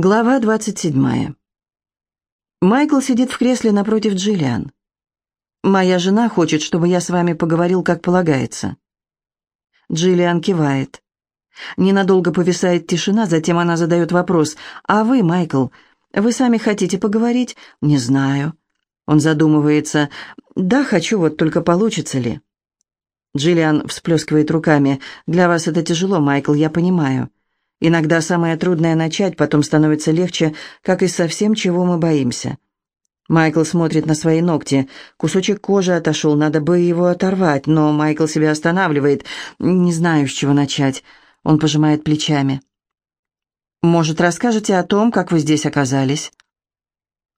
Глава 27. Майкл сидит в кресле напротив Джиллиан. «Моя жена хочет, чтобы я с вами поговорил, как полагается». Джиллиан кивает. Ненадолго повисает тишина, затем она задает вопрос. «А вы, Майкл, вы сами хотите поговорить?» «Не знаю». Он задумывается. «Да, хочу, вот только получится ли?» Джиллиан всплескивает руками. «Для вас это тяжело, Майкл, я понимаю». Иногда самое трудное начать, потом становится легче, как и со всем, чего мы боимся. Майкл смотрит на свои ногти. Кусочек кожи отошел, надо бы его оторвать, но Майкл себя останавливает. Не знаю, с чего начать. Он пожимает плечами. «Может, расскажете о том, как вы здесь оказались?»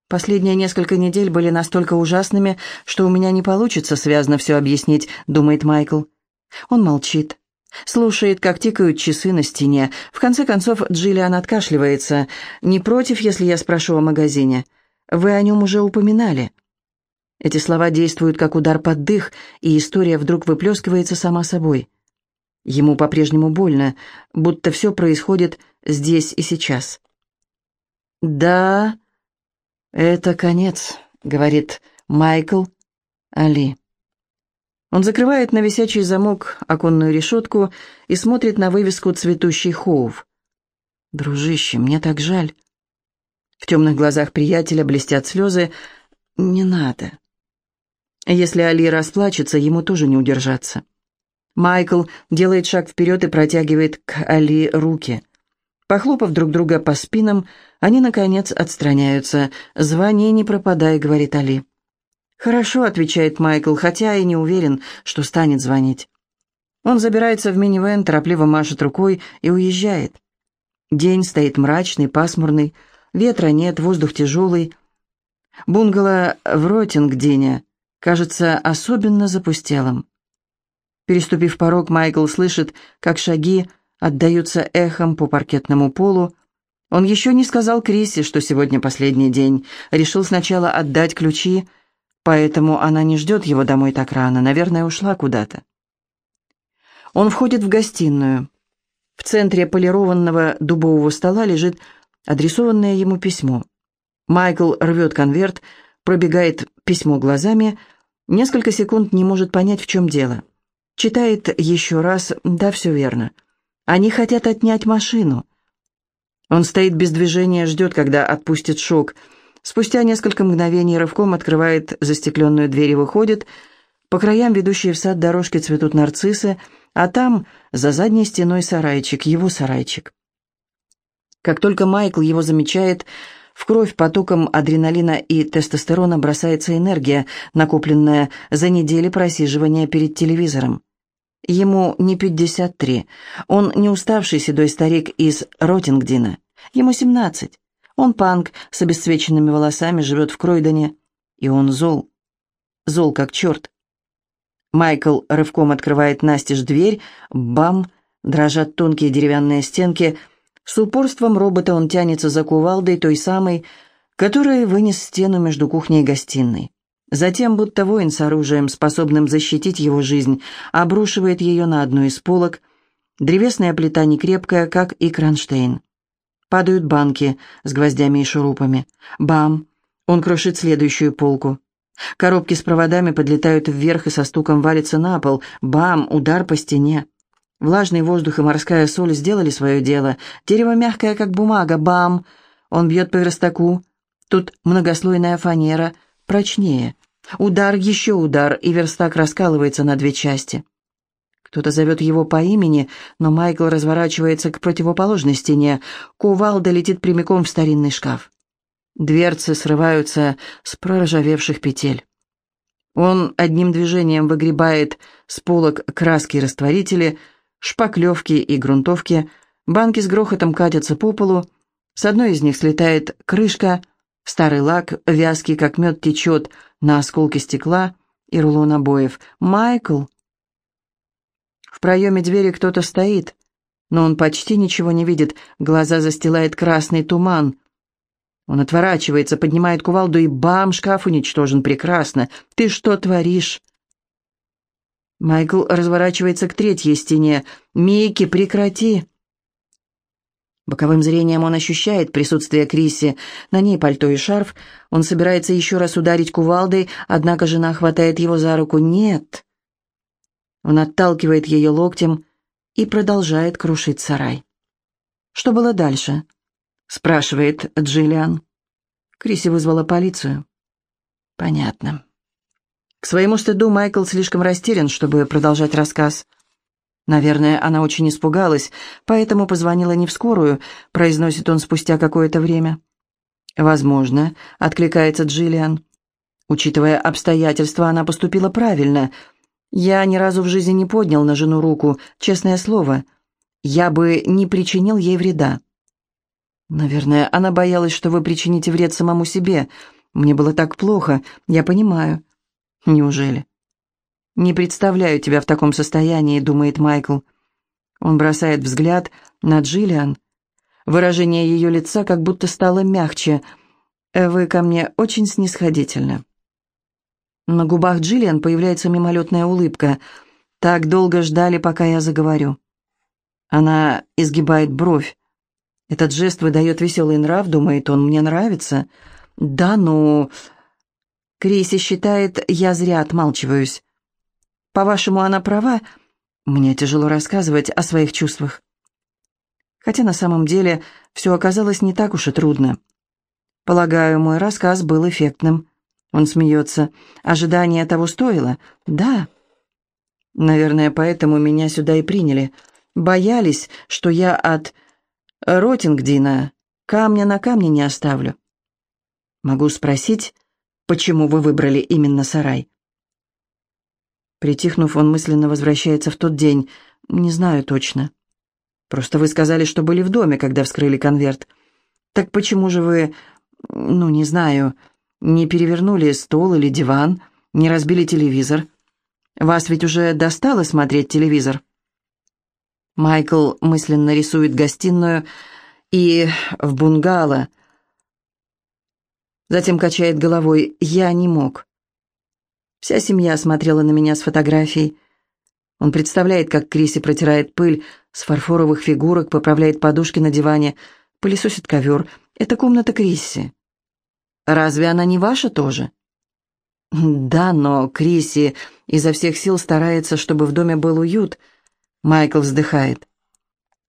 «Последние несколько недель были настолько ужасными, что у меня не получится связно все объяснить», — думает Майкл. Он молчит. Слушает, как тикают часы на стене. В конце концов, Джиллиан откашливается. «Не против, если я спрошу о магазине? Вы о нем уже упоминали». Эти слова действуют как удар под дых, и история вдруг выплескивается сама собой. Ему по-прежнему больно, будто все происходит здесь и сейчас. «Да, это конец», — говорит Майкл Али. Он закрывает на висячий замок оконную решетку и смотрит на вывеску «Цветущий хоув». «Дружище, мне так жаль». В темных глазах приятеля блестят слезы. «Не надо». Если Али расплачется, ему тоже не удержаться. Майкл делает шаг вперед и протягивает к Али руки. Похлопав друг друга по спинам, они, наконец, отстраняются. «Звони, не пропадай», — говорит Али. «Хорошо», — отвечает Майкл, хотя и не уверен, что станет звонить. Он забирается в минивэн, торопливо машет рукой и уезжает. День стоит мрачный, пасмурный, ветра нет, воздух тяжелый. Бунгало в Ротингдене кажется особенно запустелым. Переступив порог, Майкл слышит, как шаги отдаются эхом по паркетному полу. Он еще не сказал Крисе, что сегодня последний день. Решил сначала отдать ключи, Поэтому она не ждет его домой так рано, наверное, ушла куда-то. Он входит в гостиную. В центре полированного дубового стола лежит адресованное ему письмо. Майкл рвет конверт, пробегает письмо глазами, несколько секунд не может понять, в чем дело. Читает еще раз, да, все верно. Они хотят отнять машину. Он стоит без движения, ждет, когда отпустит шок – Спустя несколько мгновений рывком открывает застекленную дверь и выходит. По краям, ведущие в сад дорожки, цветут нарциссы, а там, за задней стеной, сарайчик, его сарайчик. Как только Майкл его замечает, в кровь потоком адреналина и тестостерона бросается энергия, накопленная за недели просиживания перед телевизором. Ему не 53, он не уставший седой старик из Ротингдина, ему 17. Он панк с обесцвеченными волосами, живет в Кройдоне, и он зол. Зол как черт. Майкл рывком открывает настежь дверь, бам, дрожат тонкие деревянные стенки. С упорством робота он тянется за кувалдой, той самой, которая вынес стену между кухней и гостиной. Затем, будто воин с оружием, способным защитить его жизнь, обрушивает ее на одну из полок. Древесная плита не крепкая, как и кронштейн. Падают банки с гвоздями и шурупами. Бам! Он крошит следующую полку. Коробки с проводами подлетают вверх и со стуком валятся на пол. Бам! Удар по стене. Влажный воздух и морская соль сделали свое дело. Дерево мягкое, как бумага. Бам! Он бьет по верстаку. Тут многослойная фанера. Прочнее. Удар, еще удар, и верстак раскалывается на две части. Кто-то зовет его по имени, но Майкл разворачивается к противоположной стене. Кувалда летит прямиком в старинный шкаф. Дверцы срываются с проржавевших петель. Он одним движением выгребает с полок краски и растворители, шпаклевки и грунтовки, банки с грохотом катятся по полу, с одной из них слетает крышка, старый лак, вязкий, как мед, течет на осколки стекла и рулон обоев. «Майкл!» В проеме двери кто-то стоит, но он почти ничего не видит, глаза застилает красный туман. Он отворачивается, поднимает кувалду, и бам, шкаф уничтожен прекрасно. «Ты что творишь?» Майкл разворачивается к третьей стене. «Микки, прекрати!» Боковым зрением он ощущает присутствие Криси. На ней пальто и шарф. Он собирается еще раз ударить кувалдой, однако жена хватает его за руку. «Нет!» Он отталкивает ее локтем и продолжает крушить сарай. «Что было дальше?» — спрашивает Джиллиан. Криси вызвала полицию. «Понятно». К своему стыду Майкл слишком растерян, чтобы продолжать рассказ. Наверное, она очень испугалась, поэтому позвонила не в скорую, произносит он спустя какое-то время. «Возможно», — откликается Джиллиан. Учитывая обстоятельства, она поступила правильно. Я ни разу в жизни не поднял на жену руку, честное слово. Я бы не причинил ей вреда. Наверное, она боялась, что вы причините вред самому себе. Мне было так плохо, я понимаю. Неужели? «Не представляю тебя в таком состоянии», — думает Майкл. Он бросает взгляд на Джиллиан. Выражение ее лица как будто стало мягче. «Вы ко мне очень снисходительны». На губах Джиллиан появляется мимолетная улыбка. «Так долго ждали, пока я заговорю». Она изгибает бровь. Этот жест выдает веселый нрав, думает он, мне нравится. «Да, ну...» Криси считает, я зря отмалчиваюсь. По-вашему, она права? Мне тяжело рассказывать о своих чувствах. Хотя на самом деле все оказалось не так уж и трудно. Полагаю, мой рассказ был эффектным. Он смеется. Ожидание того стоило? Да. Наверное, поэтому меня сюда и приняли. Боялись, что я от Ротингдина камня на камне не оставлю. Могу спросить, почему вы выбрали именно сарай? Притихнув, он мысленно возвращается в тот день. Не знаю точно. Просто вы сказали, что были в доме, когда вскрыли конверт. Так почему же вы, ну, не знаю, не перевернули стол или диван, не разбили телевизор? Вас ведь уже достало смотреть телевизор? Майкл мысленно рисует гостиную и в бунгало. Затем качает головой. «Я не мог. Вся семья смотрела на меня с фотографией. Он представляет, как Криси протирает пыль с фарфоровых фигурок, поправляет подушки на диване, пылесосит ковер. Это комната Крисси. Разве она не ваша тоже? Да, но Криси изо всех сил старается, чтобы в доме был уют. Майкл вздыхает.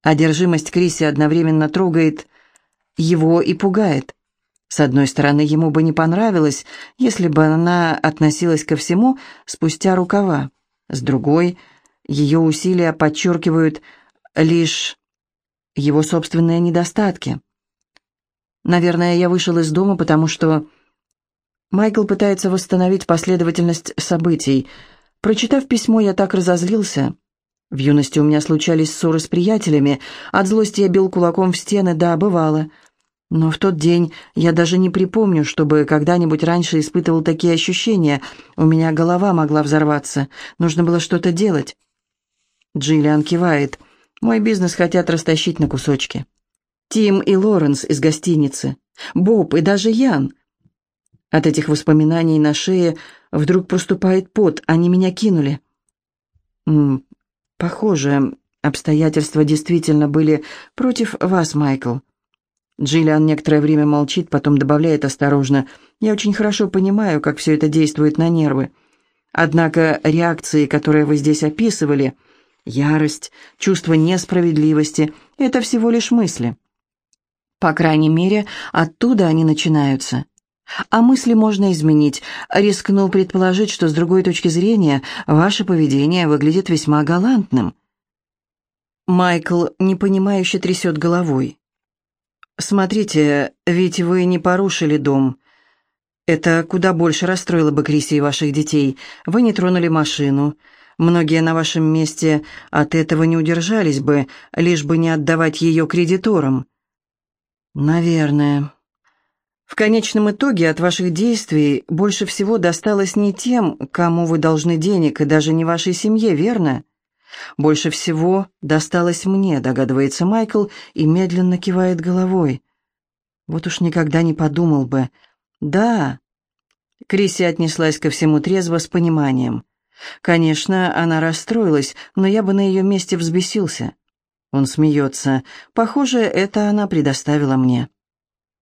Одержимость Криси одновременно трогает его и пугает. С одной стороны, ему бы не понравилось, если бы она относилась ко всему спустя рукава. С другой, ее усилия подчеркивают лишь его собственные недостатки. Наверное, я вышел из дома, потому что... Майкл пытается восстановить последовательность событий. Прочитав письмо, я так разозлился. В юности у меня случались ссоры с приятелями. От злости я бил кулаком в стены, да, бывало. Но в тот день я даже не припомню, чтобы когда-нибудь раньше испытывал такие ощущения. У меня голова могла взорваться. Нужно было что-то делать. Джиллиан кивает. Мой бизнес хотят растащить на кусочки. Тим и Лоренс из гостиницы. Боб и даже Ян. От этих воспоминаний на шее вдруг проступает пот. Они меня кинули. Похоже, обстоятельства действительно были против вас, Майкл. Джиллиан некоторое время молчит, потом добавляет осторожно. «Я очень хорошо понимаю, как все это действует на нервы. Однако реакции, которые вы здесь описывали, ярость, чувство несправедливости — это всего лишь мысли. По крайней мере, оттуда они начинаются. А мысли можно изменить. Рискнул предположить, что с другой точки зрения ваше поведение выглядит весьма галантным». Майкл непонимающе трясет головой. «Смотрите, ведь вы не порушили дом. Это куда больше расстроило бы Криси и ваших детей. Вы не тронули машину. Многие на вашем месте от этого не удержались бы, лишь бы не отдавать ее кредиторам». «Наверное». В конечном итоге от ваших действий больше всего досталось не тем, кому вы должны денег, и даже не вашей семье, верно? «Больше всего досталось мне», — догадывается Майкл и медленно кивает головой. «Вот уж никогда не подумал бы». «Да». Криси отнеслась ко всему трезво с пониманием. Конечно, она расстроилась, но я бы на ее месте взбесился. Он смеется. Похоже, это она предоставила мне.